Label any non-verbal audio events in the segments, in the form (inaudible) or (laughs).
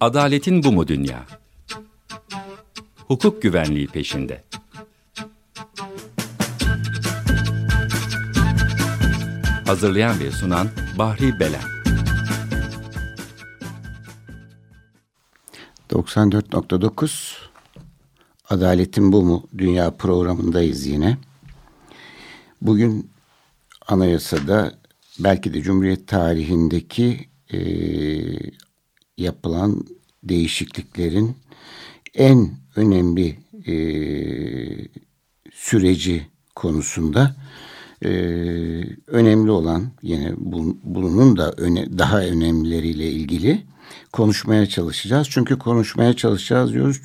Adaletin bu mu dünya? Hukuk güvenliği peşinde. Hazırlayan ve sunan Bahri Belen. 94.9 Adaletin Bu Mu Dünya programındayız yine. Bugün anayasada belki de Cumhuriyet tarihindeki e, yapılan değişikliklerin en önemli e, süreci konusunda e, önemli olan yine bu, bunun da öne, daha önemlileriyle ilgili konuşmaya çalışacağız. Çünkü konuşmaya çalışacağız diyoruz.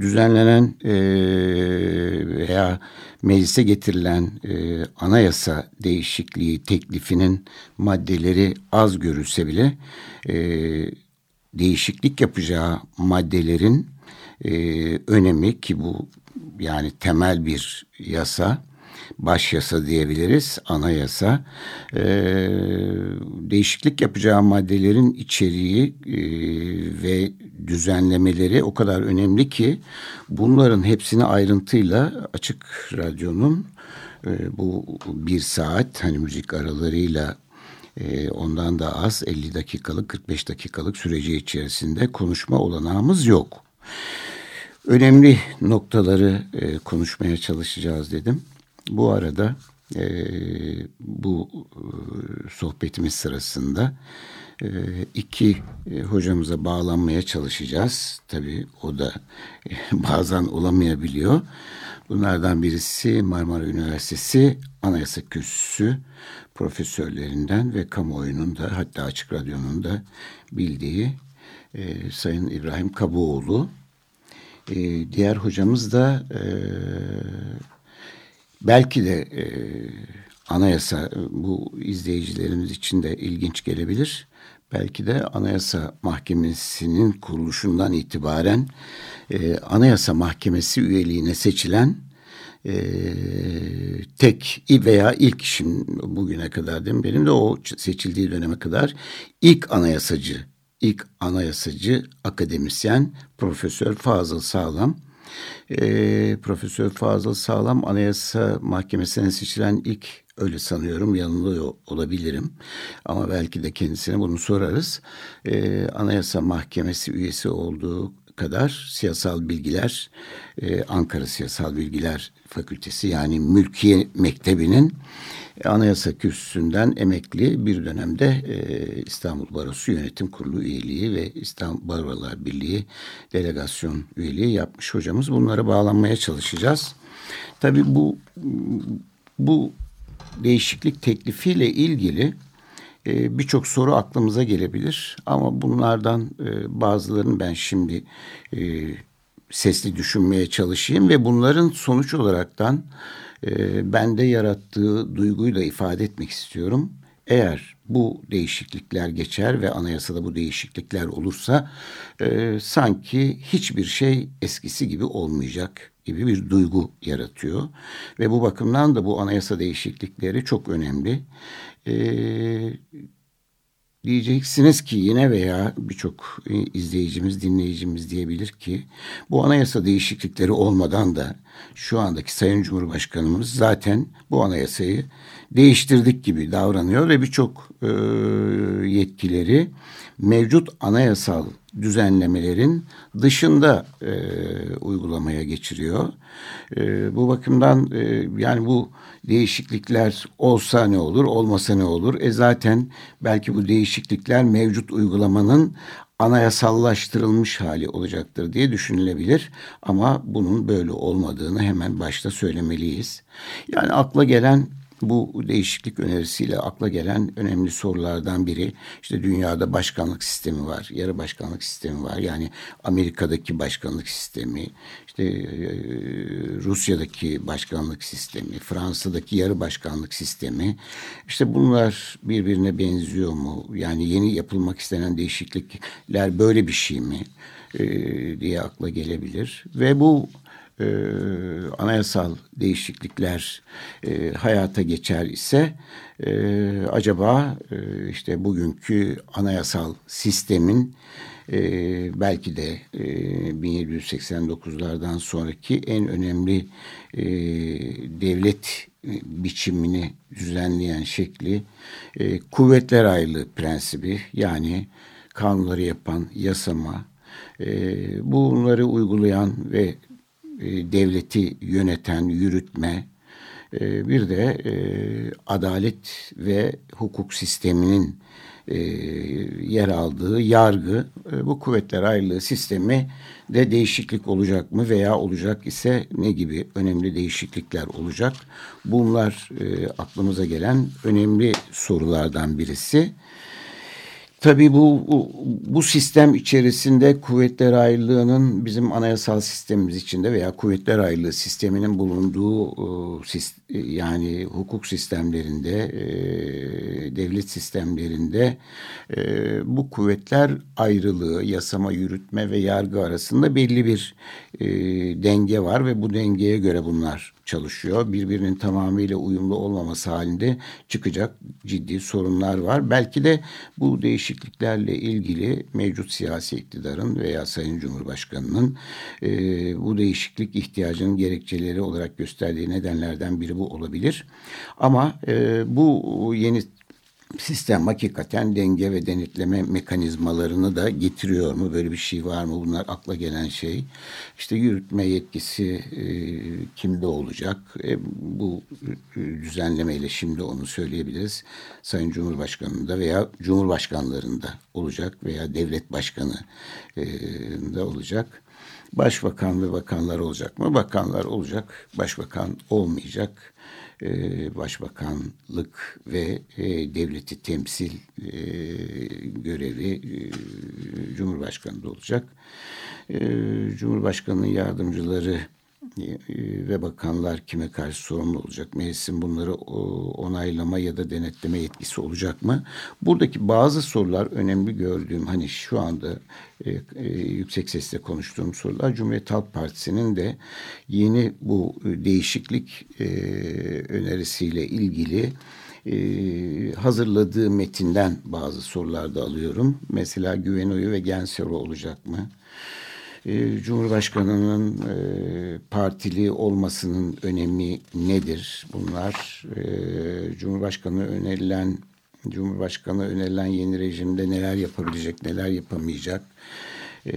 Düzenlenen e, veya meclise getirilen e, anayasa değişikliği teklifinin maddeleri az görülse bile e, değişiklik yapacağı maddelerin e, önemi ki bu yani temel bir yasa baş yasa diyebiliriz, anayasa. E, değişiklik yapacağı maddelerin içeriği e, ve düzenlemeleri o kadar önemli ki bunların hepsini ayrıntıyla Açık Radyo'nun e, bu bir saat hani müzik aralarıyla e, ondan da az 50 dakikalık 45 dakikalık süreci içerisinde konuşma olanağımız yok. Önemli noktaları e, konuşmaya çalışacağız dedim. Bu arada e, bu e, sohbetimiz sırasında iki e, hocamıza bağlanmaya çalışacağız. Tabii o da e, (laughs) bazen olamayabiliyor. Bunlardan birisi Marmara Üniversitesi Anayasa Kürsüsü profesörlerinden ve kamuoyunun da hatta Açık Radyo'nun da bildiği e, Sayın İbrahim Kabuoğlu. E, diğer hocamız da e, Belki de e, anayasa bu izleyicilerimiz için de ilginç gelebilir. Belki de Anayasa Mahkemesi'nin kuruluşundan itibaren e, Anayasa Mahkemesi üyeliğine seçilen e, tek veya ilk şimdi bugüne kadar değil mi? Benim de o seçildiği döneme kadar ilk anayasacı, ilk anayasacı akademisyen Profesör Fazıl Sağlam e, Profesör Fazıl Sağlam Anayasa Mahkemesi'ne seçilen ilk öyle sanıyorum yanılıyor olabilirim. Ama belki de kendisine bunu sorarız. E, Anayasa Mahkemesi üyesi olduğu kadar siyasal bilgiler e, Ankara Siyasal Bilgiler Fakültesi yani Mülkiye Mektebi'nin Anayasa Kürsüsü'nden emekli bir dönemde e, İstanbul Barosu Yönetim Kurulu üyeliği ve İstanbul Barolar Birliği delegasyon üyeliği yapmış hocamız. Bunlara bağlanmaya çalışacağız. Tabii bu bu değişiklik teklifiyle ilgili e, birçok soru aklımıza gelebilir. Ama bunlardan e, bazılarını ben şimdi e, sesli düşünmeye çalışayım ve bunların sonuç olaraktan e, bende yarattığı duyguyu da ifade etmek istiyorum. Eğer bu değişiklikler geçer ve anayasada bu değişiklikler olursa e, sanki hiçbir şey eskisi gibi olmayacak gibi bir duygu yaratıyor. Ve bu bakımdan da bu anayasa değişiklikleri çok önemli. E, Diyeceksiniz ki yine veya birçok e, izleyicimiz, dinleyicimiz diyebilir ki bu anayasa değişiklikleri olmadan da şu andaki Sayın Cumhurbaşkanımız zaten bu anayasayı değiştirdik gibi davranıyor ve birçok e, yetkileri mevcut anayasal düzenlemelerin dışında e, uygulamaya geçiriyor. E, bu bakımdan e, yani bu değişiklikler olsa ne olur, olmasa ne olur? E zaten belki bu değişiklikler mevcut uygulamanın anayasallaştırılmış hali olacaktır diye düşünülebilir. Ama bunun böyle olmadığını hemen başta söylemeliyiz. Yani akla gelen bu değişiklik önerisiyle akla gelen önemli sorulardan biri işte dünyada başkanlık sistemi var, yarı başkanlık sistemi var. Yani Amerika'daki başkanlık sistemi, işte e, Rusya'daki başkanlık sistemi, Fransa'daki yarı başkanlık sistemi. İşte bunlar birbirine benziyor mu? Yani yeni yapılmak istenen değişiklikler böyle bir şey mi? E, diye akla gelebilir ve bu e, anayasal değişiklikler e, hayata geçer ise e, acaba e, işte bugünkü anayasal sistemin e, belki de e, 1789'lardan sonraki en önemli e, devlet biçimini düzenleyen şekli e, kuvvetler ayrılığı prensibi yani kanunları yapan yasama e, bunları uygulayan ve e, devleti yöneten yürütme e, bir de e, adalet ve hukuk sisteminin yer aldığı yargı bu kuvvetler ayrılığı sistemi de değişiklik olacak mı veya olacak ise ne gibi önemli değişiklikler olacak? Bunlar aklımıza gelen önemli sorulardan birisi. Tabii bu, bu, sistem içerisinde kuvvetler ayrılığının bizim anayasal sistemimiz içinde veya kuvvetler ayrılığı sisteminin bulunduğu yani hukuk sistemlerinde, devlet sistemlerinde bu kuvvetler ayrılığı, yasama, yürütme ve yargı arasında belli bir denge var ve bu dengeye göre bunlar çalışıyor. Birbirinin tamamıyla uyumlu olmaması halinde çıkacak ciddi sorunlar var. Belki de bu değişikliklerle ilgili mevcut siyasi iktidarın veya Sayın Cumhurbaşkanı'nın e, bu değişiklik ihtiyacının gerekçeleri olarak gösterdiği nedenlerden biri bu olabilir. Ama e, bu yeni sistem hakikaten denge ve denetleme mekanizmalarını da getiriyor mu? Böyle bir şey var mı? Bunlar akla gelen şey. İşte yürütme yetkisi e, kimde olacak? E, bu e, düzenlemeyle şimdi onu söyleyebiliriz. Sayın Cumhurbaşkanı'nda veya Cumhurbaşkanlarında olacak veya devlet başkanı e, da olacak. Başbakan ve bakanlar olacak mı? Bakanlar olacak, başbakan olmayacak e, başbakanlık ve e, devleti temsil e, görevi e, Cumhurbaşkanı'da olacak. E, Cumhurbaşkanı'nın yardımcıları ve bakanlar kime karşı sorumlu olacak? Meclisin bunları onaylama ya da denetleme yetkisi olacak mı? Buradaki bazı sorular önemli gördüğüm hani şu anda e, e, yüksek sesle konuştuğum sorular Cumhuriyet Halk Partisi'nin de yeni bu değişiklik e, önerisiyle ilgili e, hazırladığı metinden bazı sorular da alıyorum. Mesela güven oyu ve gen soru olacak mı? E, Cumhurbaşkanı'nın e, partili olmasının önemi nedir? Bunlar e, Cumhurbaşkanı önerilen Cumhurbaşkanı önerilen yeni rejimde neler yapabilecek, neler yapamayacak? E,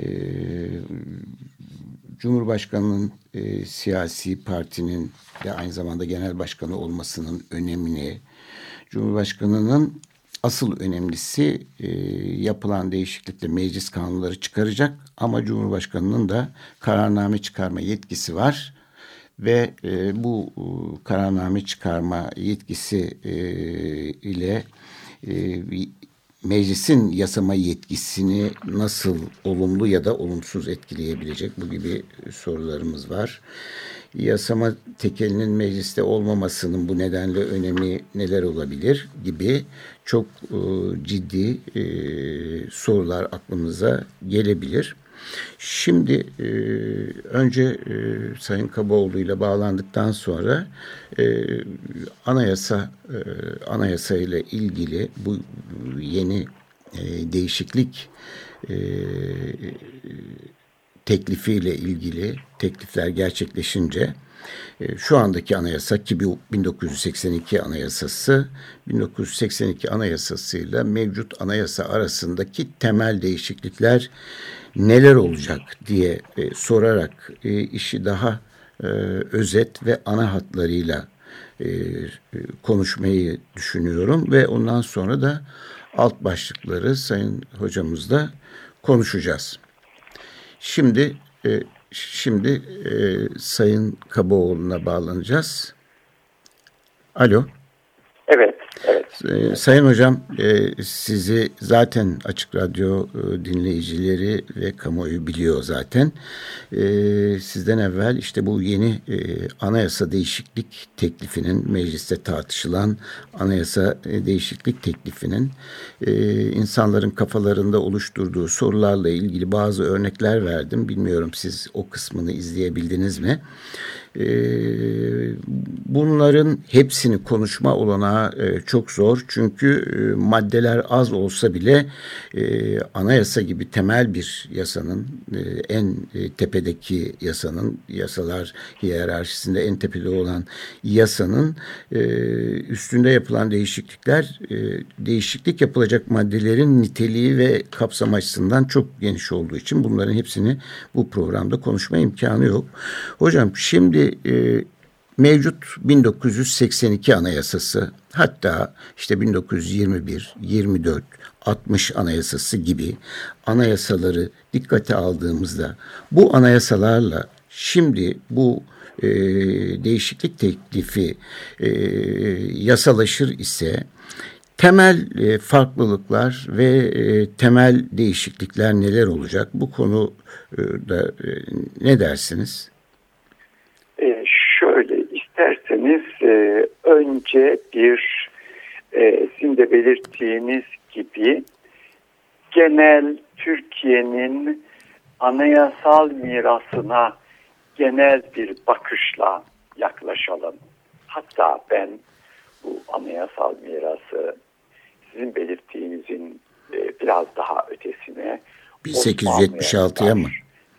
Cumhurbaşkanı'nın e, siyasi partinin ve aynı zamanda genel başkanı olmasının önemini, Cumhurbaşkanı'nın asıl önemlisi e, yapılan değişiklikle meclis kanunları çıkaracak ama Cumhurbaşkanı'nın da kararname çıkarma yetkisi var ve e, bu e, kararname çıkarma yetkisi e, ile e, meclisin yasama yetkisini nasıl olumlu ya da olumsuz etkileyebilecek bu gibi sorularımız var yasama tekelinin mecliste olmamasının bu nedenle önemi neler olabilir gibi çok e, ciddi e, sorular aklımıza gelebilir. Şimdi e, önce e, Sayın Kabaoğlu ile bağlandıktan sonra e, anayasa e, anayasa ile ilgili bu yeni e, değişiklik e, teklifiyle ilgili teklifler gerçekleşince e, şu andaki anayasa ki 1982 anayasası 1982 anayasasıyla mevcut anayasa arasındaki temel değişiklikler neler olacak diye e, sorarak e, işi daha özet ve ana hatlarıyla konuşmayı düşünüyorum ve ondan sonra da alt başlıkları sayın hocamızla konuşacağız. Şimdi e, şimdi e, Sayın Kabaoğlu'na bağlanacağız. Alo. Evet. Evet. Ee, Sayın Hocam e, sizi zaten Açık Radyo e, dinleyicileri ve kamuoyu biliyor zaten. E, sizden evvel işte bu yeni anayasa değişiklik teklifinin mecliste tartışılan anayasa değişiklik teklifinin insanların kafalarında oluşturduğu sorularla ilgili bazı örnekler verdim. Bilmiyorum siz o kısmını izleyebildiniz mi? E, bunların hepsini konuşma olanağı e, çok zor. Çünkü e, maddeler az olsa bile e, anayasa gibi temel bir yasanın e, en e, tepedeki yasanın yasalar hiyerarşisinde en tepede olan yasanın e, üstünde yapılan değişiklikler e, değişiklik yapılacak maddelerin niteliği ve kapsam açısından çok geniş olduğu için bunların hepsini bu programda konuşma imkanı yok. Hocam şimdi e, mevcut 1982 anayasası hatta işte 1921, 24, 60 anayasası gibi anayasaları dikkate aldığımızda bu anayasalarla şimdi bu e, değişiklik teklifi e, yasalaşır ise temel e, farklılıklar ve e, temel değişiklikler neler olacak? Bu konu e, e, ne dersiniz? İsterseniz e, önce bir e, sizin de belirttiğiniz gibi genel Türkiye'nin anayasal mirasına genel bir bakışla yaklaşalım. Hatta ben bu anayasal mirası sizin belirttiğinizin e, biraz daha ötesine 1876'ya mı?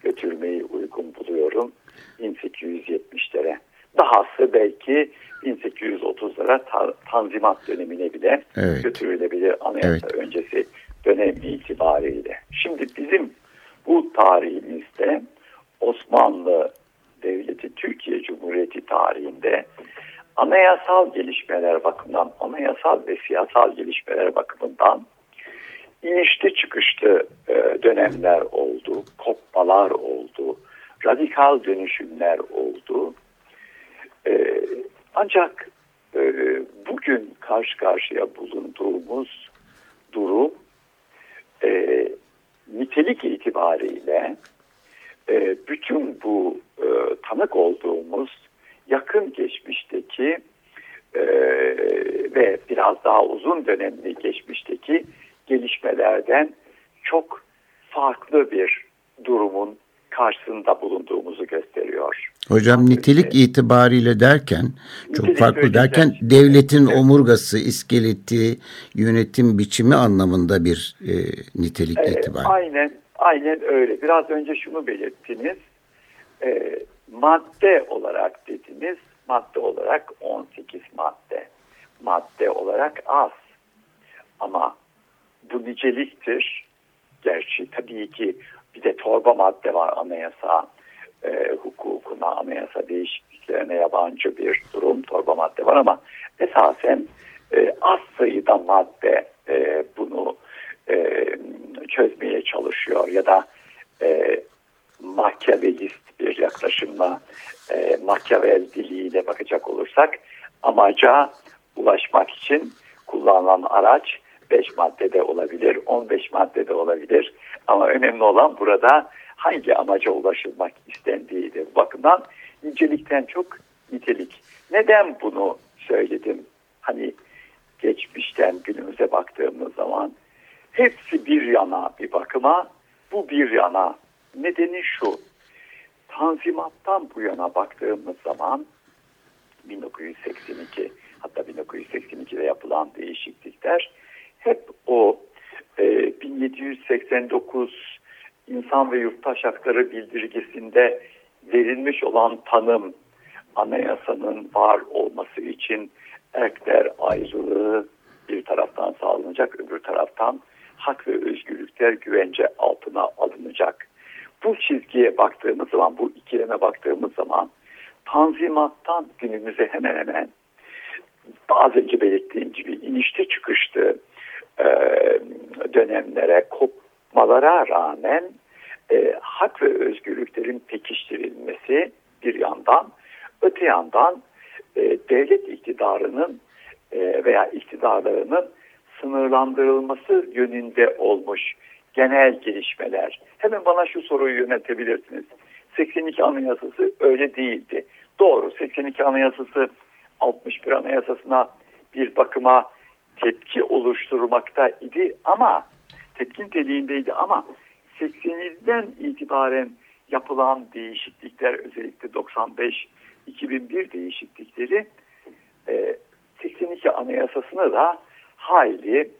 götürmeyi uygun buluyorum. 1870'lere. Dahası belki 1830'lara ta, Tanzimat dönemine bile evet. götürülebilir anayasa evet. öncesi dönem itibariyle. Şimdi bizim bu tarihimizde Osmanlı Devleti Türkiye Cumhuriyeti tarihinde anayasal gelişmeler bakımından, anayasal ve siyasal gelişmeler bakımından inişli çıkışlı e, dönemler oldu, kopmalar oldu, radikal dönüşümler oldu. E, ancak e, bugün karşı karşıya bulunduğumuz durum e, nitelik itibariyle e, bütün bu e, tanık olduğumuz yakın geçmişteki e, ve biraz daha uzun dönemli geçmişteki gelişmelerden çok farklı bir karşısında bulunduğumuzu gösteriyor. Hocam nitelik itibariyle derken çok farklı derken devletin evet. omurgası, iskeleti, yönetim biçimi anlamında bir e, nitelik e, itibariyle. Aynen, aynen öyle. Biraz önce şunu belirttiniz. E, madde olarak dediniz. Madde olarak 18 madde. Madde olarak az. Ama bu niceliktir. Gerçi tabii ki bir de torba madde var anayasa e, hukukuna, anayasa değişikliklerine yabancı bir durum torba madde var ama esasen e, az sayıda madde e, bunu e, çözmeye çalışıyor ya da e, makyavelist bir yaklaşımla e, makyavel diliyle bakacak olursak amaca ulaşmak için kullanılan araç 5 maddede olabilir, 15 maddede olabilir. Ama önemli olan burada hangi amaca ulaşılmak istendiğidir. Bakımdan nicelikten çok nitelik. Neden bunu söyledim? Hani geçmişten günümüze baktığımız zaman hepsi bir yana bir bakıma, bu bir yana. Nedeni şu, Tanzimat'tan bu yana baktığımız zaman 1982 hatta 1982'de yapılan değişiklikler hep o e, 1789 İnsan ve Yurttaş Hakları Bildirgesi'nde verilmiş olan tanım anayasanın var olması için erkler ayrılığı bir taraftan sağlanacak, öbür taraftan hak ve özgürlükler güvence altına alınacak. Bu çizgiye baktığımız zaman, bu ikileme baktığımız zaman Tanzimat'tan günümüze hemen hemen az önce belirttiğim gibi inişte çıkıştı e, dönemlere, kopmalara rağmen e, hak ve özgürlüklerin pekiştirilmesi bir yandan, öte yandan e, devlet iktidarının e, veya iktidarlarının sınırlandırılması yönünde olmuş genel gelişmeler. Hemen bana şu soruyu yöneltebilirsiniz. 82 Anayasası öyle değildi. Doğru 82 Anayasası 61 Anayasasına bir bakıma tepki oluşturmakta idi ama tepkin niteliğindeydi ama 87'den itibaren yapılan değişiklikler özellikle 95 2001 değişiklikleri e, 82 Anayasasını da hayli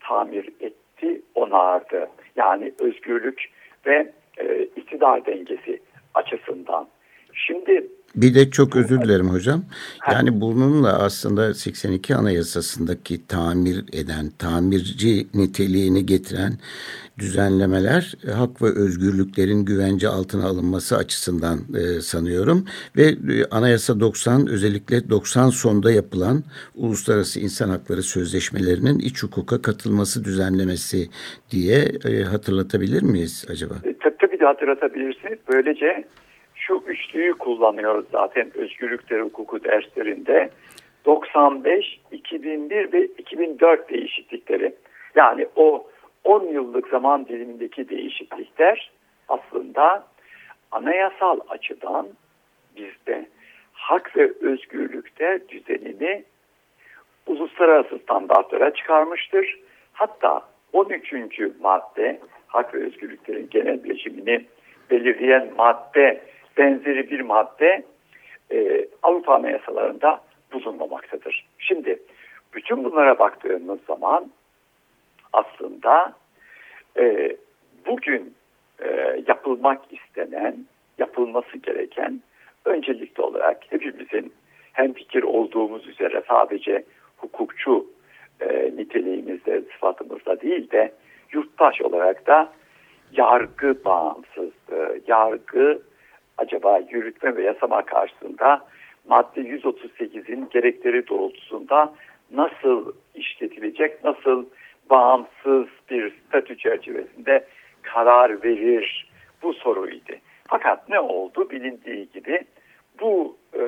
tamir etti, onardı. Yani özgürlük ve e, iktidar dengesi açısından. Şimdi bir de çok özür dilerim hocam. Yani bununla aslında 82 Anayasası'ndaki tamir eden, tamirci niteliğini getiren düzenlemeler e, hak ve özgürlüklerin güvence altına alınması açısından e, sanıyorum ve e, Anayasa 90 özellikle 90 sonda yapılan uluslararası insan hakları sözleşmelerinin iç hukuka katılması düzenlemesi diye e, hatırlatabilir miyiz acaba? E, tabii, tabii de hatırlatabilirsiniz. Böylece şu üçlüyü kullanıyoruz zaten özgürlükleri hukuku derslerinde. 95, 2001 ve 2004 değişiklikleri. Yani o 10 yıllık zaman dilimindeki değişiklikler aslında anayasal açıdan bizde hak ve özgürlükte düzenini uluslararası standartlara çıkarmıştır. Hatta 13. madde hak ve özgürlüklerin genel rejimini belirleyen madde benzeri bir madde e, Avrupa anayasalarında bulunmamaktadır. Şimdi bütün bunlara baktığımız zaman aslında e, bugün e, yapılmak istenen, yapılması gereken öncelikli olarak hepimizin hem fikir olduğumuz üzere sadece hukukçu e, niteliğimizde, sıfatımızda değil de yurttaş olarak da yargı bağımsızlığı, yargı acaba yürütme ve yasama karşısında madde 138'in gerekleri doğrultusunda nasıl işletilecek, nasıl bağımsız bir statü çerçevesinde karar verir bu soruydu. Fakat ne oldu bilindiği gibi bu e,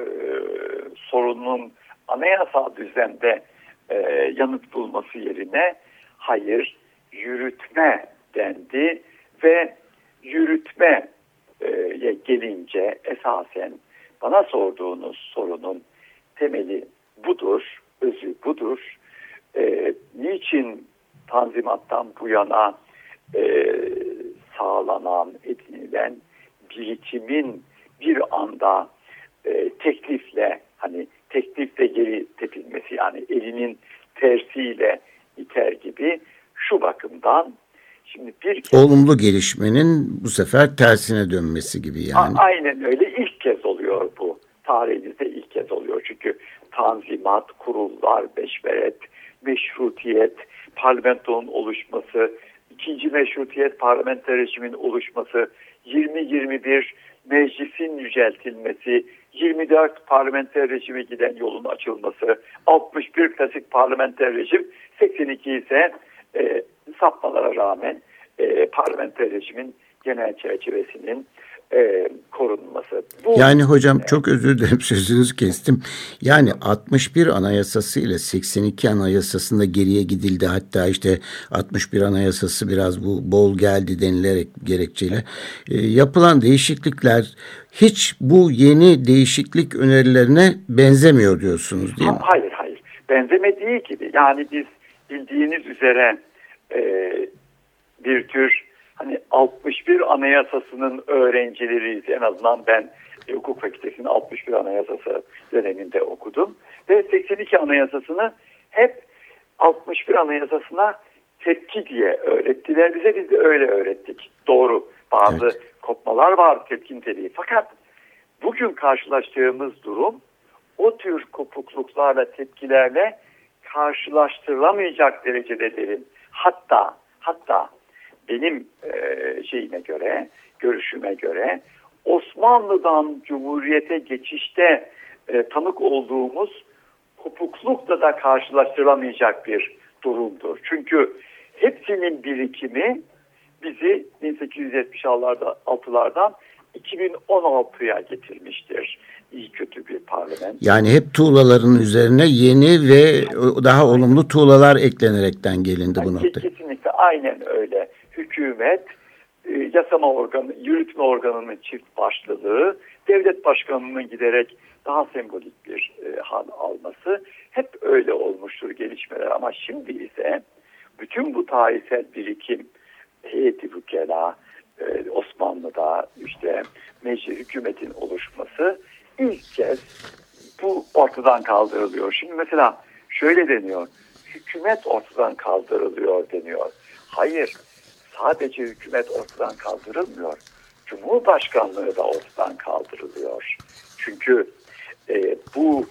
sorunun anayasal düzende e, yanıt bulması yerine hayır yürütme dendi ve yürütmeye gelince esasen bana sorduğunuz sorunun temeli budur, özü budur. E, niçin Tanzimat'tan bu yana e, sağlanan, edinilen birikimin bir anda e, teklifle hani teklifle geri tepilmesi yani elinin tersiyle iter gibi şu bakımdan şimdi bir kez, olumlu gelişmenin bu sefer tersine dönmesi gibi yani. aynen öyle ilk kez oluyor bu. Tarihimizde ilk kez oluyor. Çünkü tanzimat, kurullar, beşveret, meşrutiyet, parlamentonun oluşması, ikinci meşrutiyet parlamenter rejimin oluşması, 20-21 meclisin yüceltilmesi, 24 parlamenter rejime giden yolun açılması, 61 klasik parlamenter rejim, 82 ise e, sapmalara rağmen e, parlamenter rejimin genel çerçevesinin e, korunması. Bu, yani hocam e, çok özür dilerim (laughs) sözünüzü kestim. Yani 61 anayasası ile 82 anayasasında geriye gidildi. Hatta işte 61 anayasası biraz bu bol geldi denilerek gerekçeyle. E, yapılan değişiklikler hiç bu yeni değişiklik önerilerine benzemiyor diyorsunuz değil mi? Hayır hayır. Benzemediği gibi. Yani biz bildiğiniz üzere e, bir tür hani 61 anayasasının öğrencileriyiz. En azından ben e, hukuk fakültesinin 61 anayasası döneminde okudum. Ve 82 anayasasını hep 61 anayasasına tepki diye öğrettiler bize. Biz de öyle öğrettik. Doğru. Bazı evet. kopmalar var tepki niteliği. Fakat bugün karşılaştığımız durum o tür kopukluklarla, tepkilerle karşılaştırılamayacak derecede derin. Hatta hatta benim e, şeyime göre, görüşüme göre Osmanlı'dan Cumhuriyete geçişte e, tanık olduğumuz kopuklukla da karşılaştırılamayacak bir durumdur. Çünkü hepsinin birikimi bizi 1876'lardan 2016'ya getirmiştir. İyi kötü bir parlament. Yani hep tuğlaların üzerine yeni ve daha olumlu tuğlalar eklenerekten gelindi yani bu noktaya. Kesinlikle aynen öyle hükümet, e, yasama organı, yürütme organının çift başlılığı, devlet başkanının giderek daha sembolik bir e, hal alması hep öyle olmuştur gelişmeler. Ama şimdi ise bütün bu tarihsel birikim, heyeti fukela, e, Osmanlı'da işte meclis hükümetin oluşması ilk kez bu ortadan kaldırılıyor. Şimdi mesela şöyle deniyor. Hükümet ortadan kaldırılıyor deniyor. Hayır. Sadece hükümet ortadan kaldırılmıyor. Cumhurbaşkanlığı da ortadan kaldırılıyor. Çünkü e, bu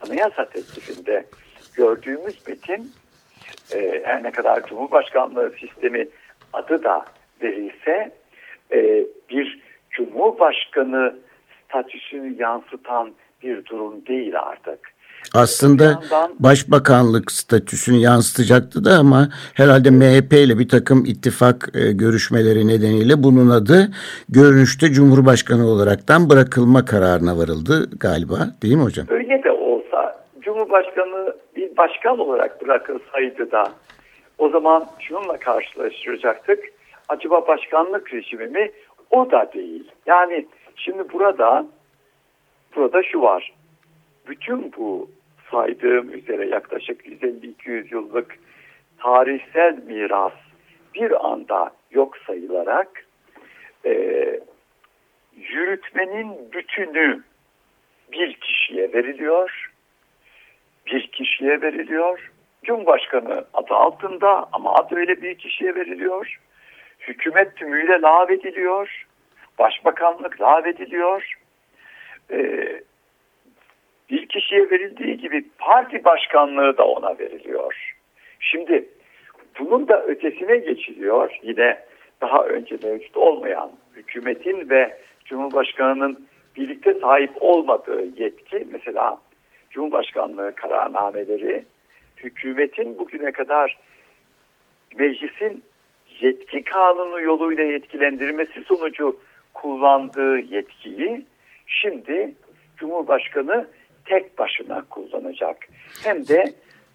anayasa teklifinde gördüğümüz metin e, her ne kadar Cumhurbaşkanlığı sistemi adı da verilse e, bir Cumhurbaşkanı statüsünü yansıtan bir durum değil artık. Aslında yandan, başbakanlık statüsünü yansıtacaktı da ama herhalde MHP ile bir takım ittifak e, görüşmeleri nedeniyle bunun adı görünüşte Cumhurbaşkanı olaraktan bırakılma kararına varıldı galiba değil mi hocam? Öyle de olsa Cumhurbaşkanı bir başkan olarak bırakılsaydı da o zaman şununla karşılaşacaktık. Acaba başkanlık rejimi mi? O da değil. Yani şimdi burada burada şu var bütün bu saydığım üzere yaklaşık 150-200 yıllık tarihsel miras bir anda yok sayılarak e, yürütmenin bütünü bir kişiye veriliyor. Bir kişiye veriliyor. Cumhurbaşkanı adı altında ama adı öyle bir kişiye veriliyor. Hükümet tümüyle lağvediliyor. Başbakanlık lağvediliyor. Ee, bir kişiye verildiği gibi parti başkanlığı da ona veriliyor. Şimdi bunun da ötesine geçiliyor. Yine daha önce mevcut olmayan hükümetin ve Cumhurbaşkanı'nın birlikte sahip olmadığı yetki mesela Cumhurbaşkanlığı kararnameleri hükümetin bugüne kadar meclisin yetki kanunu yoluyla yetkilendirmesi sonucu kullandığı yetkiyi şimdi Cumhurbaşkanı tek başına kullanacak. Hem de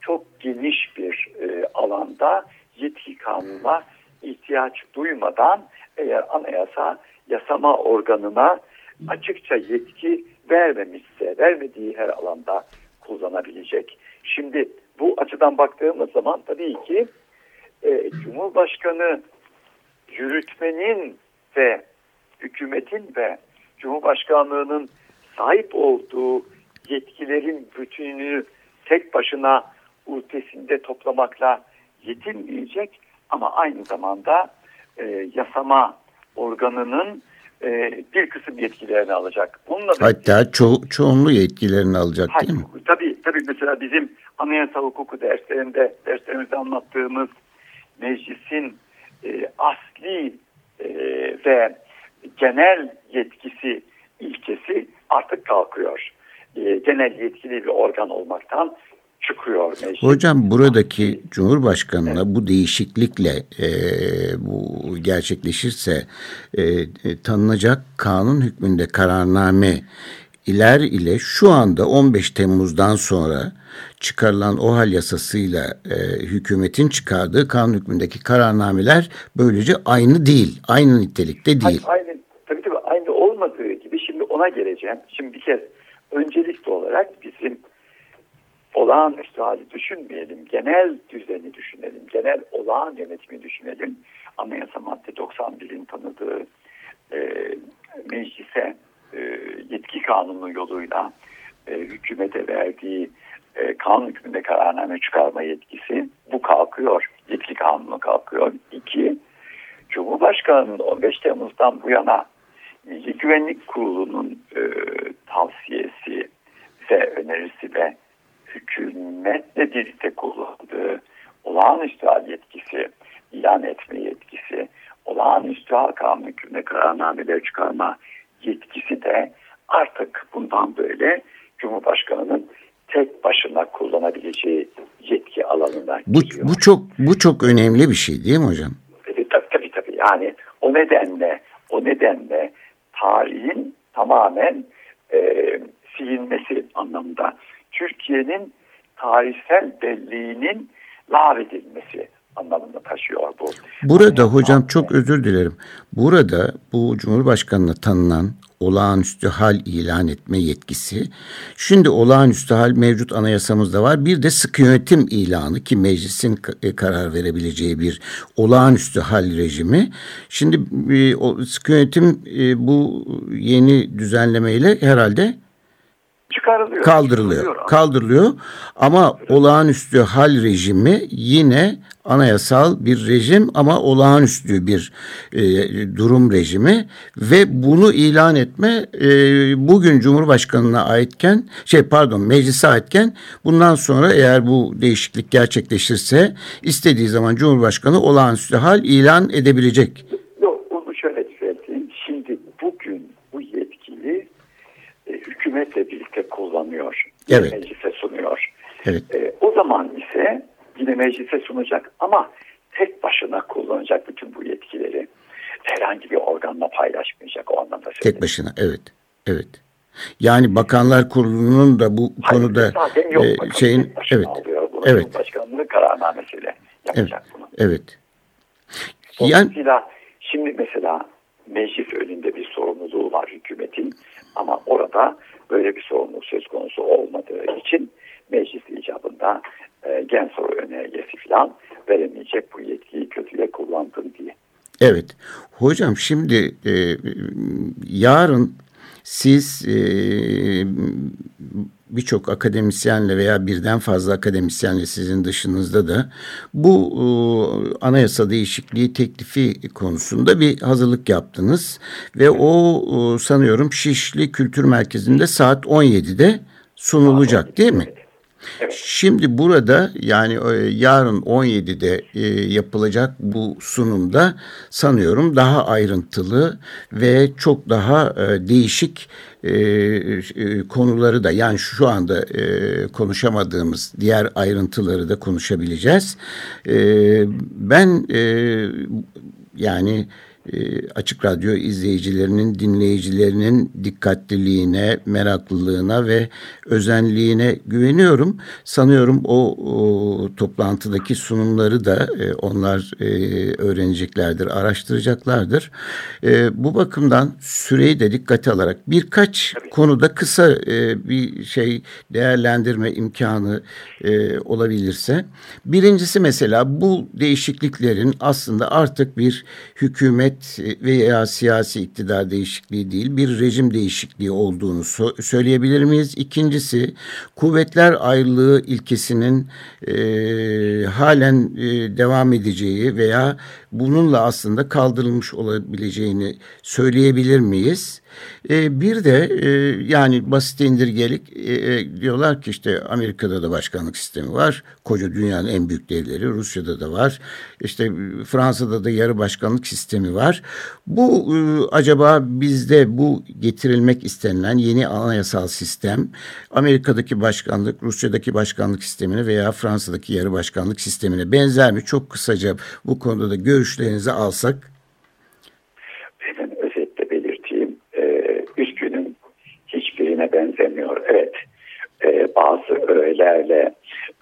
çok geniş bir e, alanda yetki kanununa ihtiyaç duymadan eğer anayasa yasama organına açıkça yetki vermemişse, vermediği her alanda kullanabilecek. Şimdi bu açıdan baktığımız zaman tabii ki e, Cumhurbaşkanı yürütmenin ve hükümetin ve Cumhurbaşkanlığının sahip olduğu yetkilerin bütününü tek başına ülkesinde toplamakla yetinmeyecek ama aynı zamanda e, yasama organının e, bir kısım yetkilerini alacak. Bununla Hatta ço çoğunlu yetkilerini alacak hayır, değil mi? Tabii, tabii mesela bizim anayasa hukuku derslerinde derslerimizde anlattığımız meclisin e, asli e, ve genel yetkisi ilkesi artık kalkıyor. E, genel yetkili bir organ olmaktan çıkıyor meclis. Hocam buradaki Cumhurbaşkanı'na evet. bu değişiklikle e, bu gerçekleşirse e, e, tanınacak kanun hükmünde kararname iler ile şu anda 15 Temmuz'dan sonra çıkarılan OHAL yasasıyla e, hükümetin çıkardığı kanun hükmündeki kararnameler böylece aynı değil. Aynı nitelikte değil. Hayır, aynı, tabii tabii aynı olmadığı gibi şimdi ona geleceğim. Şimdi bir kez öncelikli olarak bizim olağanüstü hali düşünmeyelim. Genel düzeni düşünelim. Genel olağan yönetimi düşünelim. Anayasa madde 91'in tanıdığı e, meclise e, yetki kanunu yoluyla e, hükümete verdiği e, kanun hükmünde kararname çıkarma yetkisi bu kalkıyor. Yetki kanunu kalkıyor. İki, Cumhurbaşkanı'nın 15 Temmuz'dan bu yana Milli Güvenlik Kurulu'nun e, tavsiyesi ve önerisi ve hükümetle birlikte kullandığı olağanüstü hal yetkisi, ilan etme yetkisi, olağanüstü hal kanun hükmüne kararnameler çıkarma yetkisi de artık bundan böyle Cumhurbaşkanı'nın tek başına kullanabileceği yetki alanına bu. Bu çok bu çok önemli bir şey değil mi hocam? Tabii tabii tabii. Yani o nedenle o nedenle tarihin tamamen e, silinmesi anlamında. Türkiye'nin tarihsel belliğinin lağvedilmesi anlamında taşıyor bu. Burada yani, hocam çok özür dilerim. Burada bu Cumhurbaşkanı'na tanınan olağanüstü hal ilan etme yetkisi. Şimdi olağanüstü hal mevcut anayasamızda var. Bir de sıkı yönetim ilanı ki meclisin e, karar verebileceği bir olağanüstü hal rejimi. Şimdi e, sıkı yönetim e, bu yeni düzenlemeyle herhalde çıkarılıyor. Kaldırılıyor. Kaldırılıyor. Ama olağanüstü hal rejimi yine anayasal bir rejim ama olağanüstü bir e, durum rejimi ve bunu ilan etme e, bugün Cumhurbaşkanı'na aitken şey pardon meclise aitken bundan sonra eğer bu değişiklik gerçekleşirse istediği zaman Cumhurbaşkanı olağanüstü hal ilan edebilecek. Yok onu şöyle düzelteyim. Şimdi bugün bu yetkili e, hükümetle birlikte kullanıyor. Evet. Meclise sunuyor. Evet. E, o zaman ise yine meclise sunacak ama tek başına kullanacak bütün bu yetkileri. Herhangi bir organla paylaşmayacak o anlamda. Tek söyleyeyim. başına evet. Evet. Yani Bakanlar Kurulu'nun da bu Hayır, konuda yok. e, şeyin evet. alıyor. Bunu Evet. Cumhurbaşkanlığı kararnamesiyle Evet. yapacak bunu. Evet. Yani Dolayısıyla şimdi mesela meclis önünde bir sorumluluğu var hükümetin ama orada böyle bir sorumluluk söz konusu olmadığı için meclis icabında e, gen soru önergesi falan veremeyecek bu yetkiyi kötüye kullandın diye. Evet. Hocam şimdi e, yarın siz e, birçok akademisyenle veya birden fazla akademisyenle sizin dışınızda da bu e, anayasa değişikliği teklifi konusunda bir hazırlık yaptınız ve o e, sanıyorum Şişli Kültür Merkezi'nde saat 17'de sunulacak değil mi? Şimdi burada yani e, yarın 17'de e, yapılacak bu sunumda sanıyorum daha ayrıntılı ve çok daha e, değişik konuları da yani şu anda konuşamadığımız diğer ayrıntıları da konuşabileceğiz. Ben yani e, Açık Radyo izleyicilerinin, dinleyicilerinin dikkatliliğine, meraklılığına ve özenliğine güveniyorum. Sanıyorum o, o toplantıdaki sunumları da e, onlar e, öğreneceklerdir, araştıracaklardır. E, bu bakımdan süreyi de dikkate alarak birkaç konuda kısa e, bir şey değerlendirme imkanı e, olabilirse. Birincisi mesela bu değişikliklerin aslında artık bir hükümet veya siyasi iktidar değişikliği değil bir rejim değişikliği olduğunu so- söyleyebilir miyiz? İkincisi kuvvetler ayrılığı ilkesinin e, halen e, devam edeceği veya bununla aslında kaldırılmış olabileceğini söyleyebilir miyiz? E, bir de e, yani basit indirgelik e, e, diyorlar ki işte Amerika'da da başkanlık sistemi var. Koca dünyanın en büyük devleri Rusya'da da var. İşte Fransa'da da yarı başkanlık sistemi var. Bu e, acaba bizde bu getirilmek istenilen yeni anayasal sistem Amerika'daki başkanlık, Rusya'daki başkanlık sistemine veya Fransa'daki yarı başkanlık sistemine benzer mi? Çok kısaca bu konuda da görüşlerinizi alsak. Benim özetle belirteyim. Ee, üzgünüm. Hiçbirine benzemiyor. Evet. Ee, bazı öğelerle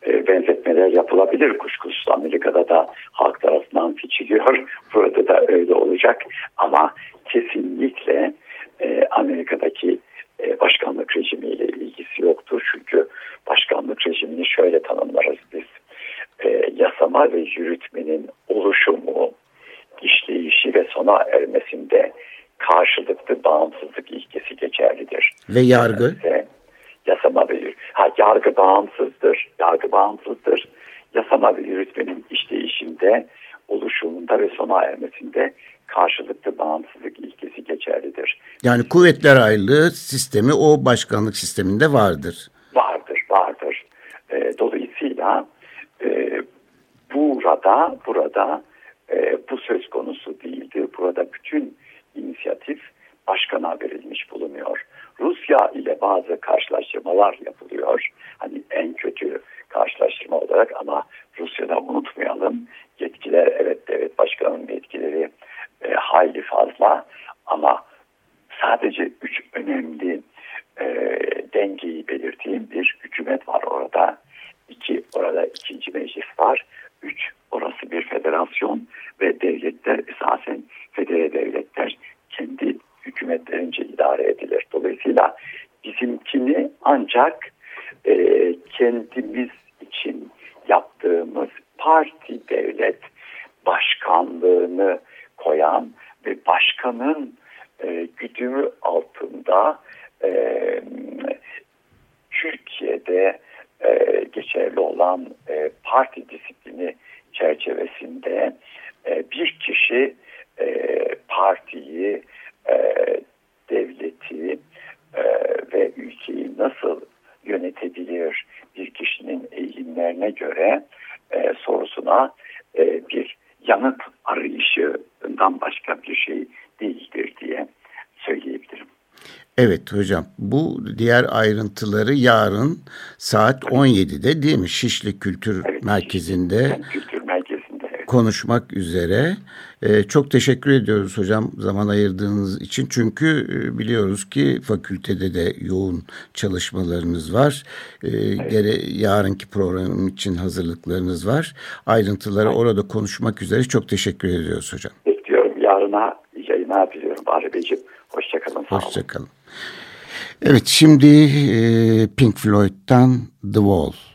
e, benzetmeler yapılabilir kuşkusuz. Amerika'da da halk tarafından seçiliyor. (laughs) Burada da öyle olacak. Ama kesinlikle e, Amerika'daki e, başkanlık rejimiyle ilgisi yoktur. Çünkü başkanlık rejimini şöyle tanımlarız biz. E, yasama ve yürütmenin sona ermesinde karşılıklı bağımsızlık ilkesi geçerlidir. Ve yargı? Ve yasama ve ha, yargı bağımsızdır. Yargı bağımsızdır. Yasama ve yürütmenin işleyişinde, oluşumunda ve sona ermesinde karşılıklı bağımsızlık ilkesi geçerlidir. Yani kuvvetler ayrılığı sistemi o başkanlık sisteminde vardır. Vardır, vardır. E, dolayısıyla e, burada, burada e, bu söz konusu değildir. Burada bütün inisiyatif başkana verilmiş bulunuyor. Rusya ile bazı karşılaştırmalar yapılıyor. Hani en kötü karşılaştırma olarak ama Rusya'da unutmayalım. Yetkiler evet devlet başkanının yetkileri e, hayli fazla ama sadece üç önemli e, dengeyi belirteyim. Bir hükümet var orada. iki orada ikinci meclis var. Üç orası bir federasyon ve devletler esasen federe devletler kendi hükümetlerince idare edilir. Dolayısıyla bizimkini ancak e, kendimiz için yaptığımız parti devlet başkanlığını koyan ve başkanın e, güdümü altında e, Türkiye'de e, geçerli olan e, parti disiplini çerçevesinde e, bir kişi e, partiyi, e, devleti e, ve ülkeyi nasıl yönetebilir bir kişinin eğilimlerine göre e, sorusuna e, bir yanıt arayışından başka bir şey değildir diye söyleyebilirim. Evet hocam bu diğer ayrıntıları yarın saat 17'de değil mi Şişli Kültür evet, Merkezi'nde Kültür. Konuşmak üzere. Ee, çok teşekkür ediyoruz hocam zaman ayırdığınız için çünkü e, biliyoruz ki fakültede de yoğun çalışmalarınız var. Ee, evet. Gere yarınki program için hazırlıklarınız var. Ayrıntıları evet. orada konuşmak üzere çok teşekkür ediyoruz hocam. Bekliyorum yarına yayına biliyorum Bahri Beyciğim. Hoşçakalın. Hoşçakalın. Evet şimdi e, Pink Floyd'dan The Wall.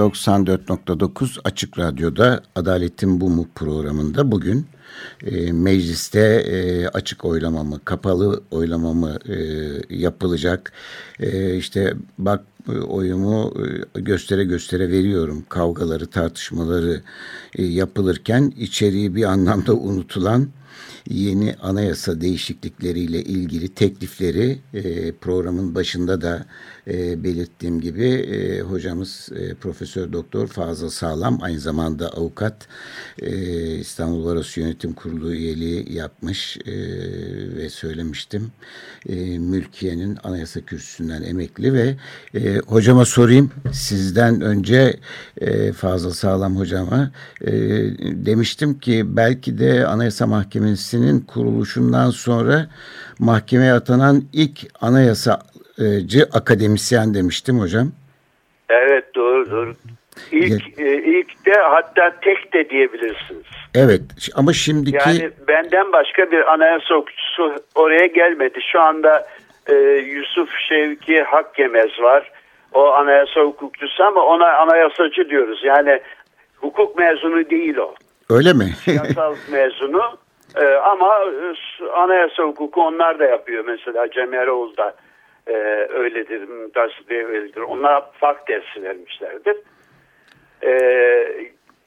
94.9 Açık Radyo'da Adaletin Bu Mu programında bugün e, mecliste e, açık oylama mı kapalı oylama mı e, yapılacak? E, işte bak e, oyumu e, göstere göstere veriyorum. Kavgaları tartışmaları e, yapılırken içeriği bir anlamda (laughs) unutulan yeni anayasa değişiklikleriyle ilgili teklifleri e, programın başında da e, belirttiğim gibi e, hocamız e, Profesör Doktor Fazıl Sağlam aynı zamanda avukat e, İstanbul Barosu Yönetim Kurulu üyeliği yapmış e, ve söylemiştim. E, Mülkiye'nin anayasa kürsüsünden emekli ve e, hocama sorayım sizden önce e, Fazıl Sağlam hocama e, demiştim ki belki de Anayasa Mahkemesi'nin kuruluşundan sonra mahkemeye atanan ilk anayasacı akademisyen demiştim hocam. Evet doğru doğru. İlk, e, ilk de hatta tek de diyebilirsiniz. Evet ama şimdiki... Yani benden başka bir anayasa hukukçusu oraya gelmedi. Şu anda e, Yusuf Şevki Hakkemez var. O anayasa hukukçusu ama ona anayasacı diyoruz. Yani hukuk mezunu değil o. Öyle mi? (laughs) Siyasal mezunu. E, ama e, anayasa hukuku onlar da yapıyor. Mesela Cem Eroğlu da e, öyledir. Mümtaz Bey öyledir. Onlar fark dersi vermişlerdir. E,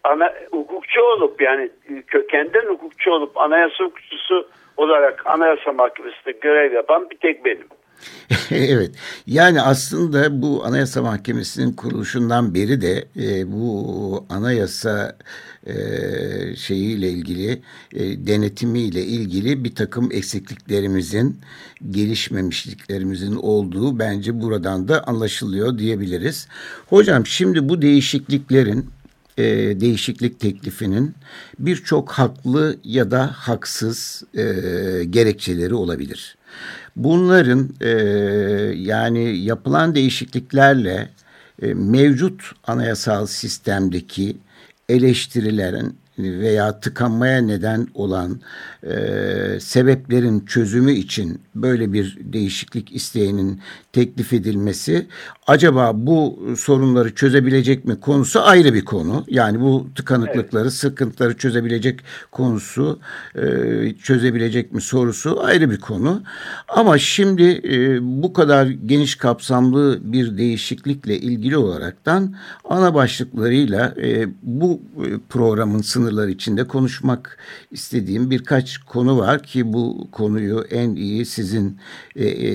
ana, hukukçu olup yani kökenden hukukçu olup anayasa hukukçusu olarak anayasa mahkemesinde görev yapan bir tek benim. (laughs) evet. Yani aslında bu Anayasa Mahkemesi'nin kuruluşundan beri de e, bu anayasa e, şeyiyle ilgili e, denetimiyle ilgili bir takım eksikliklerimizin gelişmemişliklerimizin olduğu bence buradan da anlaşılıyor diyebiliriz. Hocam şimdi bu değişikliklerin e, değişiklik teklifinin birçok haklı ya da haksız e, gerekçeleri olabilir. Bunların e, yani yapılan değişikliklerle e, mevcut anayasal sistemdeki eleştirilerin veya tıkanmaya neden olan e, sebeplerin çözümü için böyle bir değişiklik isteğinin teklif edilmesi acaba bu sorunları çözebilecek mi konusu ayrı bir konu. Yani bu tıkanıklıkları, evet. sıkıntıları çözebilecek konusu, e, çözebilecek mi sorusu ayrı bir konu. Ama şimdi e, bu kadar geniş kapsamlı bir değişiklikle ilgili olaraktan ana başlıklarıyla e, bu programın sınırları içinde konuşmak istediğim birkaç konu var ki bu konuyu en iyi sizin e, e,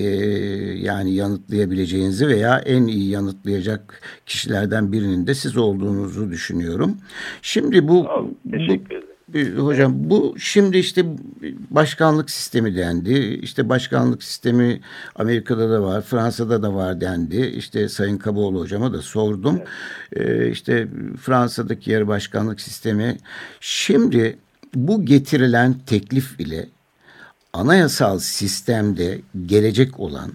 yani yanıtlayabileceğinizi veya en iyi yanıtlayacak kişilerden birinin de siz olduğunuzu düşünüyorum. Şimdi bu, bu hocam bu şimdi işte başkanlık sistemi dendi. İşte başkanlık sistemi Amerika'da da var, Fransa'da da var dendi. İşte Sayın Kaboğlu hocama da sordum. Evet. Ee, işte Fransa'daki yer başkanlık sistemi. Şimdi bu getirilen teklif ile anayasal sistemde gelecek olan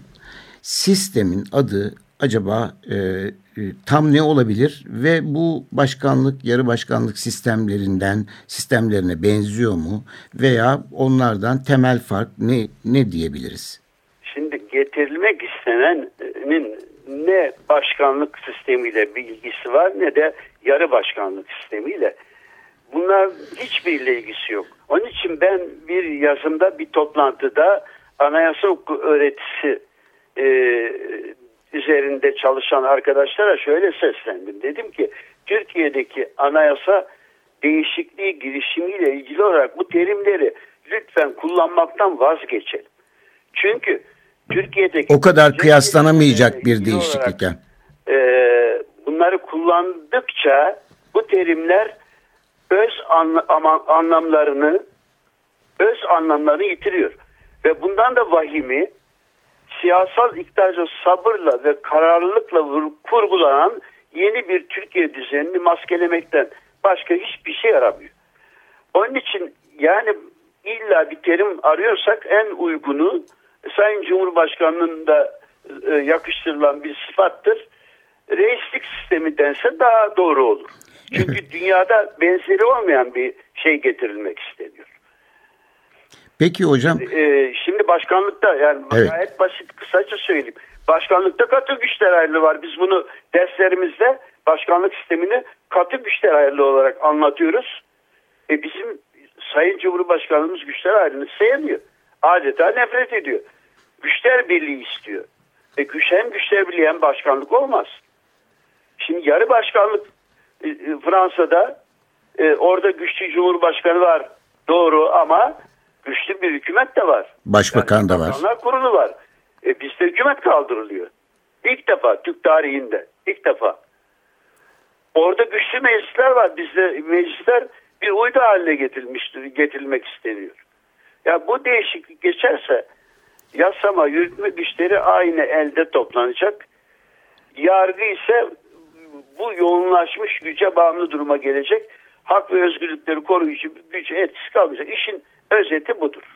sistemin adı acaba e, e, tam ne olabilir ve bu başkanlık yarı başkanlık sistemlerinden sistemlerine benziyor mu veya onlardan temel fark ne ne diyebiliriz? Şimdi getirilmek istenenin ne başkanlık sistemiyle bir ilgisi var ne de yarı başkanlık sistemiyle. Bunlar hiçbiriyle ilgisi yok. Onun için ben bir yazımda bir toplantıda anayasa hukuku öğretisi e, üzerinde çalışan arkadaşlara şöyle seslendim. Dedim ki Türkiye'deki anayasa değişikliği girişimiyle ilgili olarak bu terimleri lütfen kullanmaktan vazgeçelim. Çünkü Türkiye'deki o kadar kıyaslanamayacak bir değişiklik. Olarak, e, bunları kullandıkça bu terimler öz anla, anlamlarını öz anlamlarını yitiriyor. Ve bundan da vahimi siyasal iktidarca sabırla ve kararlılıkla kurgulanan yeni bir Türkiye düzenini maskelemekten başka hiçbir şey yaramıyor. Onun için yani illa bir terim arıyorsak en uygunu Sayın Cumhurbaşkanı'nın da e, yakıştırılan bir sıfattır. Reislik sistemi dense daha doğru olur. Çünkü (laughs) dünyada benzeri olmayan bir şey getirilmek isteniyor. Peki hocam. Ee, şimdi başkanlıkta yani evet. gayet basit kısaca söyleyeyim. Başkanlıkta katı güçler ayrılığı var. Biz bunu derslerimizde başkanlık sistemini katı güçler ayrılığı olarak anlatıyoruz. E bizim Sayın Cumhurbaşkanımız güçler ayrılığını sevmiyor. Adeta nefret ediyor. Güçler birliği istiyor. E güç hem güçler birliği hem başkanlık olmaz. Şimdi yarı başkanlık e, e, Fransa'da e, orada güçlü cumhurbaşkanı var doğru ama Güçlü bir hükümet de var. Başbakan yani, da var. Bakanlar kurulu var. E, bizde hükümet kaldırılıyor. İlk defa Türk tarihinde. ilk defa. Orada güçlü meclisler var. Bizde meclisler bir uydu haline getirilmiştir, getirilmek isteniyor. Ya bu değişiklik geçerse yasama, yürütme güçleri aynı elde toplanacak. Yargı ise bu yoğunlaşmış güce bağımlı duruma gelecek. Hak ve özgürlükleri koruyucu güç etkisi kalmayacak. İşin özeti budur.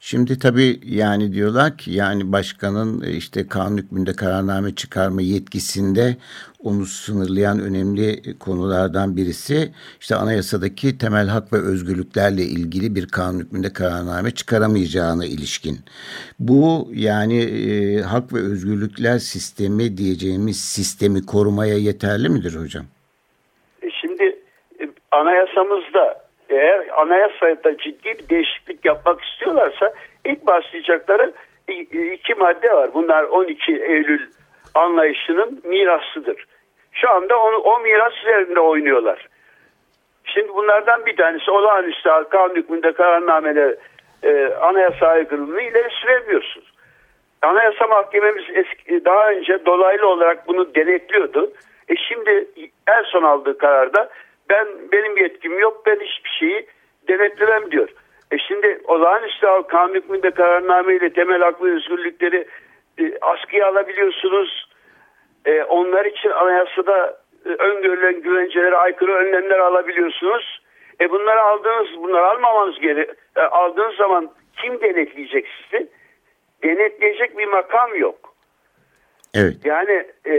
Şimdi tabii yani diyorlar ki yani başkanın e, işte kanun hükmünde kararname çıkarma yetkisinde onu sınırlayan önemli konulardan birisi işte anayasadaki temel hak ve özgürlüklerle ilgili bir kanun hükmünde kararname çıkaramayacağına ilişkin. Bu yani e, hak ve özgürlükler sistemi diyeceğimiz sistemi korumaya yeterli midir hocam? E şimdi e, anayasamızda eğer anayasada ciddi bir değişiklik yapmak istiyorlarsa ilk başlayacakları iki madde var. Bunlar 12 Eylül anlayışının mirasıdır. Şu anda onu, o miras üzerinde oynuyorlar. Şimdi bunlardan bir tanesi olağanüstü kanun hükmünde kararnameler e, anayasa aykırılığını ileri süremiyorsunuz. Anayasa Mahkememiz eski, daha önce dolaylı olarak bunu denetliyordu. E şimdi en son aldığı kararda ben benim yetkim yok ben hiçbir şeyi denetlemem diyor. E şimdi olağanüstü kanun hükmünde kararname ile temel hak ve özgürlükleri e, askıya alabiliyorsunuz. E, onlar için anayasada e, öngörülen güvencelere aykırı önlemler alabiliyorsunuz. E bunları aldığınız, bunları almamanız geri e, aldığınız zaman kim denetleyecek sizi? Denetleyecek bir makam yok. Evet. Yani e,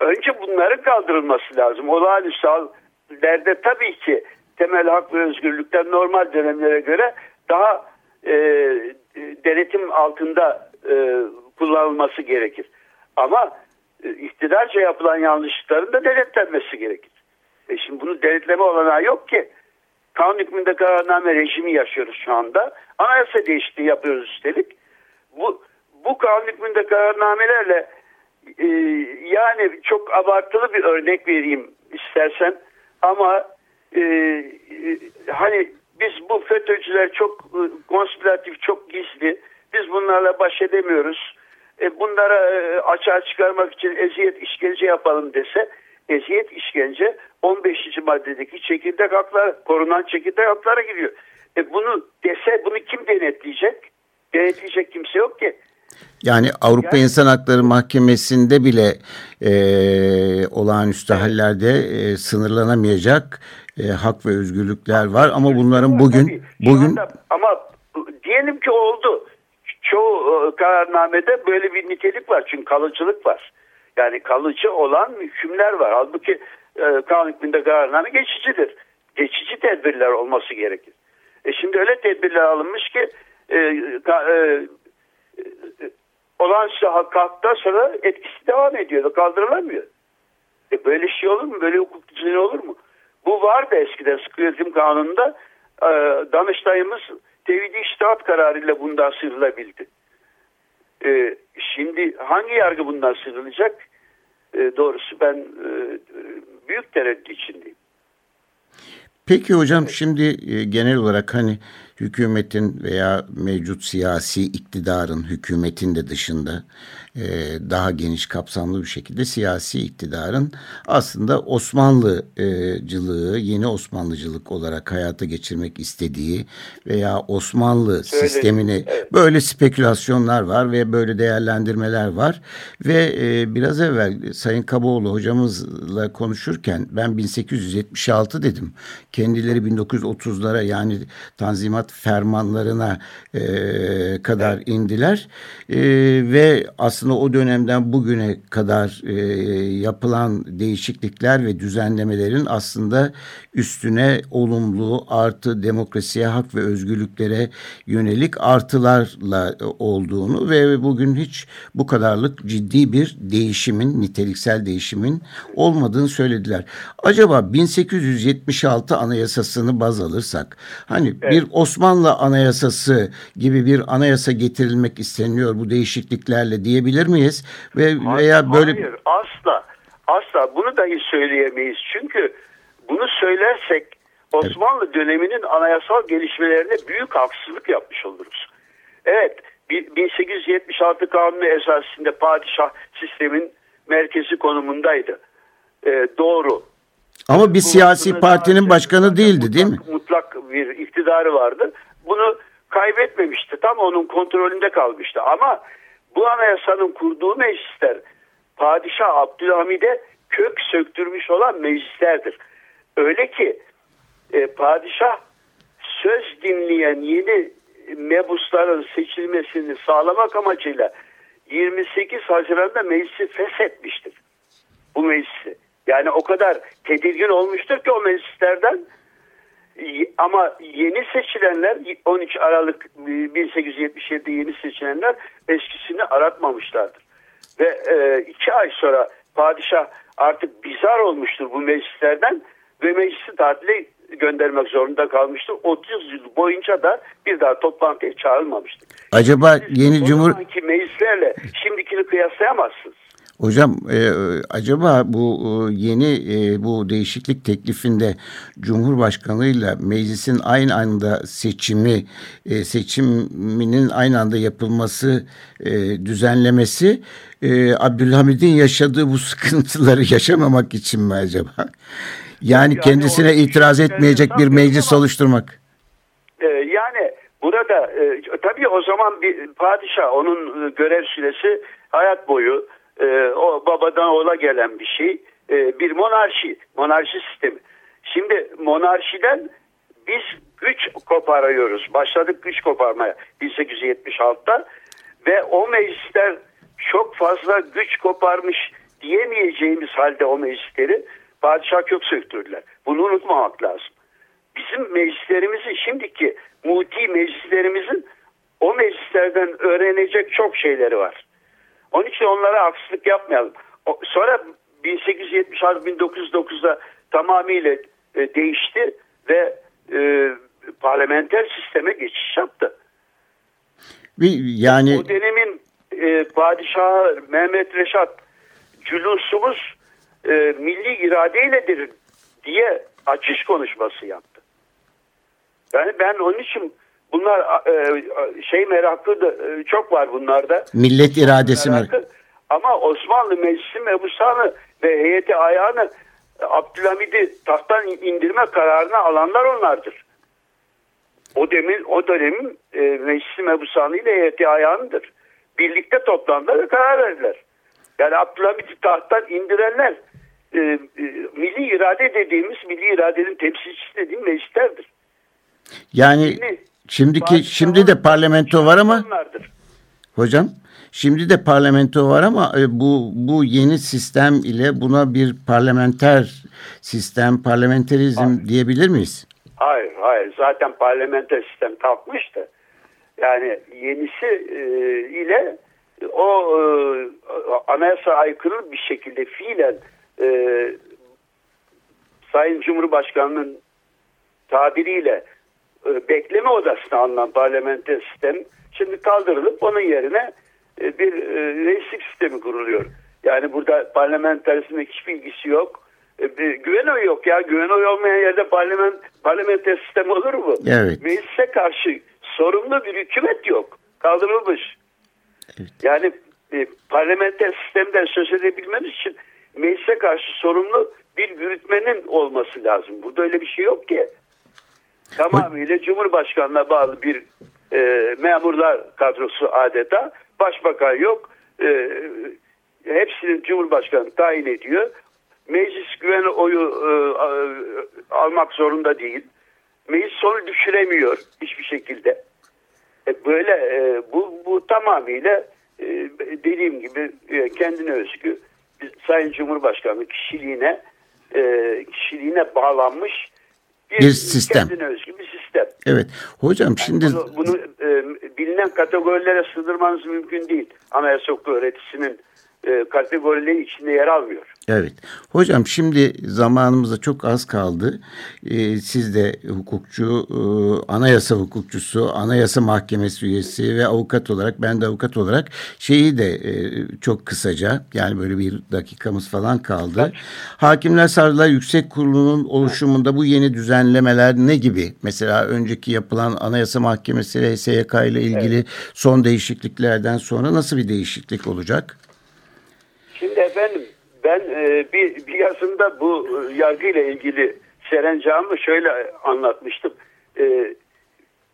önce bunların kaldırılması lazım. Olağanüstü hallerde tabii ki temel hak ve özgürlükler normal dönemlere göre daha e, denetim altında e, kullanılması gerekir. Ama e, iktidarca yapılan yanlışlıkların da denetlenmesi gerekir. E şimdi bunu denetleme olanağı yok ki. Kanun hükmünde kararname rejimi yaşıyoruz şu anda. Anayasa değişikliği yapıyoruz üstelik. Bu, bu kanun hükmünde kararnamelerle e, yani çok abartılı bir örnek vereyim istersen ama e, e, hani biz bu FETÖ'cüler çok e, konspiratif, çok gizli. Biz bunlarla baş edemiyoruz. E, bunlara e, açığa çıkarmak için eziyet işkence yapalım dese eziyet işkence 15. maddedeki çekirdek haklar, korunan çekirdek haklara gidiyor. E bunu dese bunu kim denetleyecek? Denetleyecek kimse yok ki. Yani Avrupa yani, İnsan Hakları Mahkemesi'nde bile e, olağanüstü evet. hallerde e, sınırlanamayacak e, hak ve özgürlükler var ama bunların bugün Tabii, bugün anda, ama diyelim ki oldu. Çoğu e, kararnamede böyle bir nitelik var çünkü kalıcılık var. Yani kalıcı olan hükümler var. Halbuki e, kanun hükmünde kararname geçicidir. Geçici tedbirler olması gerekir. E şimdi öyle tedbirler alınmış ki e, e, olağanüstü kalktıktan sonra etkisi devam ediyor. Kaldırılamıyor. E böyle şey olur mu? Böyle hukuk düzeni olur mu? Bu vardı eskiden sıkı yönetim kanununda. E, Danıştayımız tevhidi iştihat kararıyla bundan sıyrılabildi. E, şimdi hangi yargı bundan sıyrılacak? E, doğrusu ben e, büyük tereddüt içindeyim. Peki hocam şimdi e, genel olarak hani hükümetin veya mevcut siyasi iktidarın hükümetin de dışında e, daha geniş kapsamlı bir şekilde siyasi iktidarın aslında Osmanlıcılığı yeni Osmanlıcılık olarak hayata geçirmek istediği veya Osmanlı Öyle, sistemini evet. böyle spekülasyonlar var ve böyle değerlendirmeler var ve e, biraz evvel Sayın Kaboğlu hocamızla konuşurken ben 1876 dedim. Kendileri 1930'lara yani Tanzimat fermanlarına e, kadar indiler e, ve aslında o dönemden bugüne kadar e, yapılan değişiklikler ve düzenlemelerin aslında üstüne olumlu artı demokrasiye hak ve özgürlüklere yönelik artılarla olduğunu ve bugün hiç bu kadarlık ciddi bir değişimin niteliksel değişimin olmadığını söylediler. Acaba 1876 anayasasını baz alırsak hani evet. bir Osmanlı anayasası gibi bir anayasa getirilmek isteniyor bu değişikliklerle diyebilir miyiz? Ve veya böyle Hayır, asla. Asla bunu dahi söyleyemeyiz. Çünkü bunu söylersek Osmanlı döneminin anayasal gelişmelerine büyük haksızlık yapmış oluruz. Evet 1876 kanunu esasında padişah sistemin merkezi konumundaydı. Ee, doğru. Ama bir siyasi partinin başkanı değildi değil mi? Mutlak bir iktidarı vardı. Bunu kaybetmemişti. Tam onun kontrolünde kalmıştı. Ama bu anayasanın kurduğu meclisler Padişah Abdülhamid'e kök söktürmüş olan meclislerdir. Öyle ki e, padişah söz dinleyen yeni mebusların seçilmesini sağlamak amacıyla 28 Haziran'da meclisi feshetmiştir. Bu meclisi. Yani o kadar tedirgin olmuştur ki o meclislerden ama yeni seçilenler 13 Aralık 1877'de yeni seçilenler eskisini aratmamışlardır. Ve e, iki ay sonra padişah artık bizar olmuştur bu meclislerden ve meclisi tatile göndermek zorunda kalmıştır. 30 yıl boyunca da bir daha toplantıya çağrılmamıştır. Acaba yeni cumhur... meclislerle şimdikini kıyaslayamazsınız. Hocam e, acaba bu e, yeni e, bu değişiklik teklifinde Cumhurbaşkanı ile meclisin aynı anda seçimi e, seçiminin aynı anda yapılması e, düzenlemesi e, Abdülhamid'in yaşadığı bu (laughs) sıkıntıları yaşamamak için mi acaba? Yani, yani kendisine itiraz etmeyecek bir meclis ama, oluşturmak. E, yani burada e, tabii o zaman bir padişah onun görev süresi hayat boyu e, o babadan oğula gelen bir şey. E, bir monarşi, monarşi sistemi. Şimdi monarşiden biz güç koparıyoruz. Başladık güç koparmaya 1876'da ve o meclisler çok fazla güç koparmış diyemeyeceğimiz halde o meclisleri padişah kök söktürdüler. Bunu unutmamak lazım. Bizim meclislerimizin şimdiki muti meclislerimizin o meclislerden öğrenecek çok şeyleri var. Onun için onlara haksızlık yapmayalım. Sonra 1876-1909'da tamamıyla e, değişti ve e, parlamenter sisteme geçiş yaptı. Yani o dönemin e, padişahı Mehmet Reşat cülusumuz e, milli iradeyledir diye açış konuşması yaptı. Yani ben onun için Bunlar e, şey meraklı da e, çok var bunlarda. Millet iradesi merakı. Ama Osmanlı Meclisi Mebusanı ve heyeti ayağını Abdülhamid'i tahttan indirme kararını alanlar onlardır. O demin o dönemin e, Meclisi Mebusanı ile heyeti ayağındır. Birlikte toplandılar ve karar verdiler. Yani Abdülhamid'i tahttan indirenler e, e, milli irade dediğimiz milli iradenin temsilcisi dediğim meclislerdir. Yani Şimdi, Şimdiki şimdi de parlamento var ama hocam şimdi de parlamento var ama e, bu bu yeni sistem ile buna bir parlamenter sistem, parlamenterizm hayır. diyebilir miyiz? Hayır, hayır. Zaten parlamenter sistem kalkmıştı. Yani yenisi e, ile o e, anayasa aykırı bir şekilde fiilen e, Sayın Cumhurbaşkanı'nın tabiriyle bekleme odasına alınan parlamenter sistem şimdi kaldırılıp onun yerine e, bir e, reislik sistemi kuruluyor. Yani burada parlamenterizmle hiçbir ilgisi yok. Bir güven oyu yok ya. Güven oyu olmayan yerde parlament, parlamenter sistem olur mu? Evet. Meclise karşı sorumlu bir hükümet yok. Kaldırılmış. Evet. Yani e, parlamenter sistemden söz edebilmemiz için meclise karşı sorumlu bir yürütmenin olması lazım. Burada öyle bir şey yok ki tamamıyla Cumhurbaşkanı'na bağlı bir e, memurlar kadrosu adeta. Başbakan yok. E, hepsinin Cumhurbaşkanı tayin ediyor. Meclis güven oyu e, almak zorunda değil. Meclis sonu düşüremiyor hiçbir şekilde. E, böyle e, bu, bu tamamıyla e, dediğim gibi e, kendine özgü Sayın Cumhurbaşkanı kişiliğine e, kişiliğine bağlanmış bir, bir sistem. Kendine özgü bir sistem. Evet. Hocam yani şimdi... Bunu, bunu e, bilinen kategorilere sığdırmanız mümkün değil. Anayasa hukuku öğretisinin e, kategorileri içinde yer almıyor. Evet. Hocam şimdi zamanımızda çok az kaldı. Ee, siz de hukukçu, e, anayasa hukukçusu, anayasa mahkemesi üyesi ve avukat olarak, ben de avukat olarak şeyi de e, çok kısaca, yani böyle bir dakikamız falan kaldı. Evet. Hakimler Savcılar Yüksek Kurulu'nun oluşumunda bu yeni düzenlemeler ne gibi? Mesela önceki yapılan anayasa mahkemesi ve SYK ile ilgili evet. son değişikliklerden sonra nasıl bir değişiklik olacak? Ben e, bir, bir yazımda bu e, yargıyla ilgili serencamı şöyle anlatmıştım. E,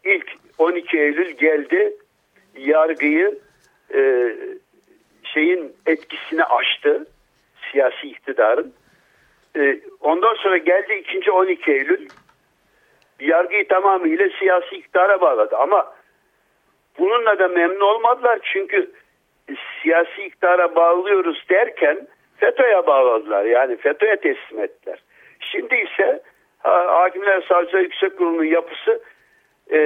ilk 12 Eylül geldi yargıyı e, şeyin etkisini aştı siyasi iktidarın. Ondan sonra geldi ikinci 12 Eylül yargıyı tamamıyla siyasi iktidara bağladı ama bununla da memnun olmadılar çünkü siyasi iktidara bağlıyoruz derken FETÖ'ye bağladılar. Yani FETÖ'ye teslim ettiler. Şimdi ise Hakimler Savcılar Yüksek Kurulu'nun yapısı e,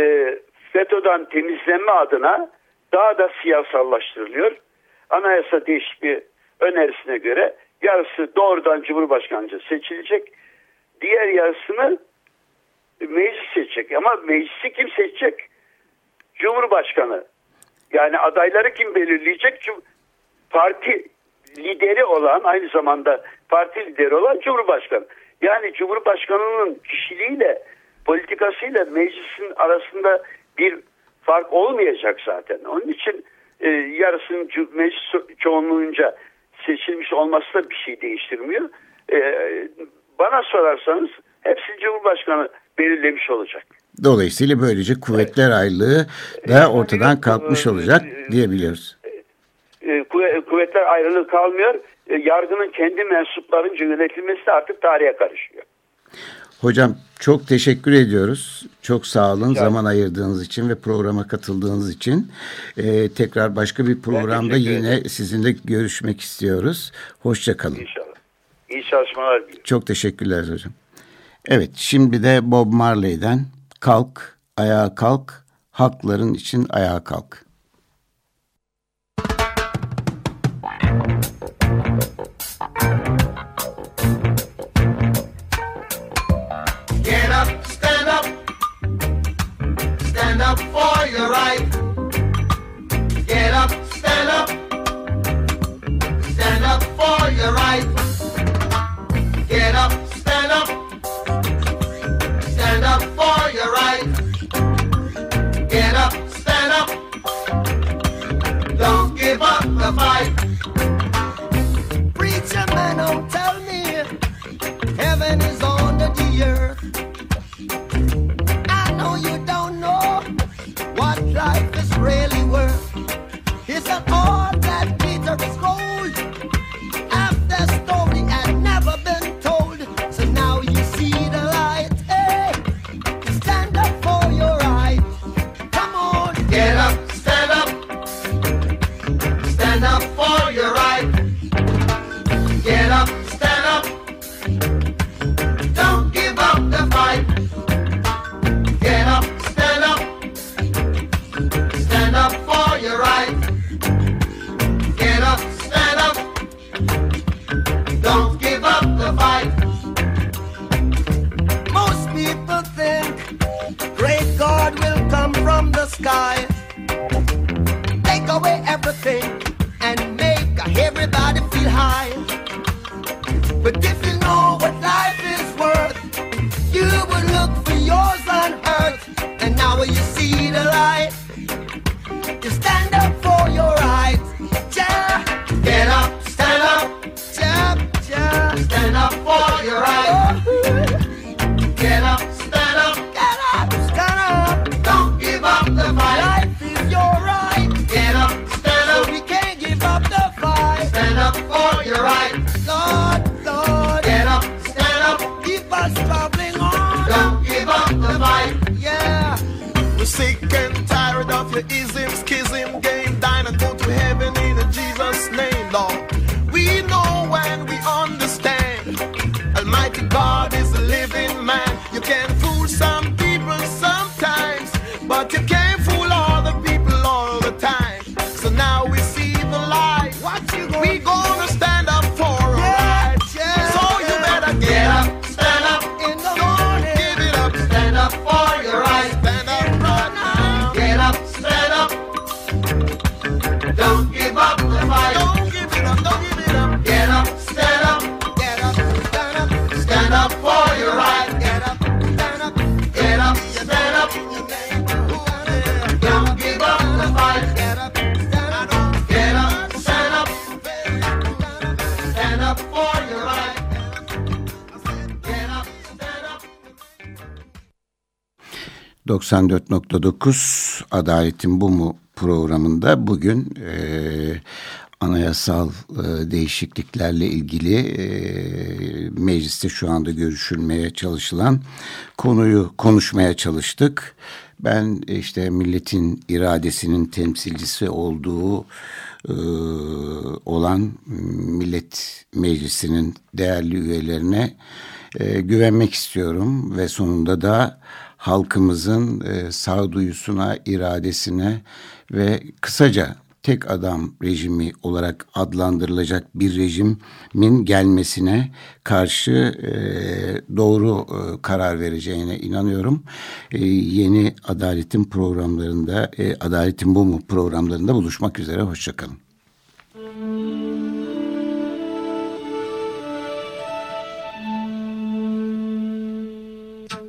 FETÖ'den temizlenme adına daha da siyasallaştırılıyor. Anayasa değişikliği önerisine göre yarısı doğrudan Cumhurbaşkanıca seçilecek. Diğer yarısını meclis seçecek. Ama meclisi kim seçecek? Cumhurbaşkanı. Yani adayları kim belirleyecek? Parti lideri olan aynı zamanda parti lideri olan Cumhurbaşkanı. Yani Cumhurbaşkanının kişiliğiyle politikasıyla meclisin arasında bir fark olmayacak zaten. Onun için e, yarısının meclis çoğunluğunca seçilmiş olması da bir şey değiştirmiyor. E, bana sorarsanız hepsi Cumhurbaşkanı belirlemiş olacak. Dolayısıyla böylece kuvvetler evet. ayrılığı da ortadan kalkmış olacak diyebiliyoruz. E, kuvvetler ayrılığı kalmıyor. E, yargının kendi mensuplarınca yönetilmesi artık tarihe karışıyor. Hocam çok teşekkür ediyoruz. Çok sağ olun Rica zaman ayırdığınız için ve programa katıldığınız için. Ee, tekrar başka bir programda yine ederim. sizinle görüşmek istiyoruz. Hoşçakalın. İnşallah. İyi çalışmalar diliyorum. Çok teşekkürler hocam. Evet şimdi de Bob Marley'den Kalk, Ayağa Kalk, Hakların için Ayağa Kalk. Get up, stand up, stand up for your right. Get up, stand up, stand up for your right. Get up, stand up, stand up for your right. Get up, stand up, don't give up the fight. really work. It's an 94.9 Adaletin Bu Mu programında bugün e, anayasal e, değişikliklerle ilgili e, mecliste şu anda görüşülmeye çalışılan konuyu konuşmaya çalıştık. Ben işte milletin iradesinin temsilcisi olduğu e, olan Millet Meclisi'nin değerli üyelerine e, güvenmek istiyorum ve sonunda da halkımızın e, sağduyusuna, iradesine ve kısaca tek adam rejimi olarak adlandırılacak bir rejimin gelmesine karşı e, doğru e, karar vereceğine inanıyorum. E, yeni Adaletin programlarında, Adaletin Bu mu programlarında buluşmak üzere. Hoşçakalın.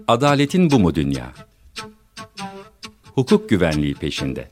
Adaletin bu mu dünya? Hukuk güvenliği peşinde.